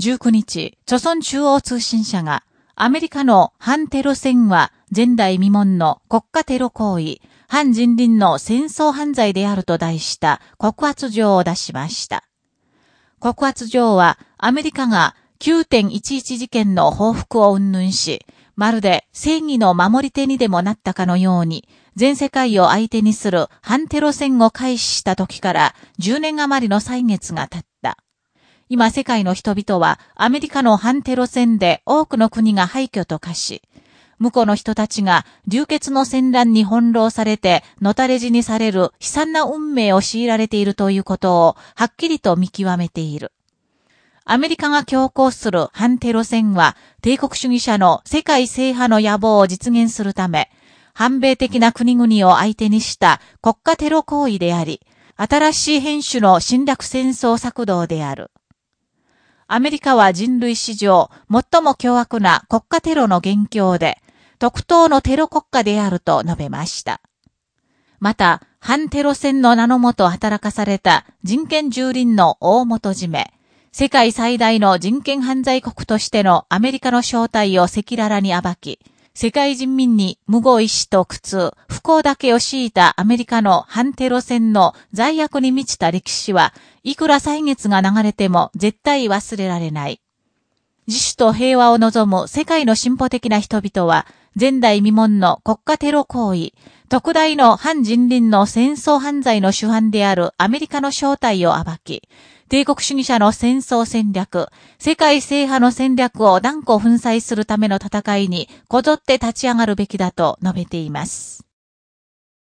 19日、朝鮮中央通信社が、アメリカの反テロ戦は前代未聞の国家テロ行為、反人倫の戦争犯罪であると題した告発状を出しました。告発状はアメリカが9.11事件の報復を云々し、まるで正義の守り手にでもなったかのように、全世界を相手にする反テロ戦を開始した時から10年余りの歳月が経った。今世界の人々はアメリカの反テロ戦で多くの国が廃墟と化し、向こうの人たちが流血の戦乱に翻弄されてのたれ死にされる悲惨な運命を強いられているということをはっきりと見極めている。アメリカが強行する反テロ戦は帝国主義者の世界制覇の野望を実現するため、反米的な国々を相手にした国家テロ行為であり、新しい変種の侵略戦争策動である。アメリカは人類史上最も凶悪な国家テロの元凶で、特等のテロ国家であると述べました。また、反テロ戦の名のもと働かされた人権蹂躙の大元締め、世界最大の人権犯罪国としてのアメリカの正体を赤裸々に暴き、世界人民に無語意志と苦痛、不幸だけを強いたアメリカの反テロ戦の罪悪に満ちた歴史は、いくら歳月が流れても絶対忘れられない。自主と平和を望む世界の進歩的な人々は、前代未聞の国家テロ行為、特大の反人倫の戦争犯罪の主犯であるアメリカの正体を暴き、帝国主義者の戦争戦略、世界制覇の戦略を断固粉砕するための戦いにこぞって立ち上がるべきだと述べています。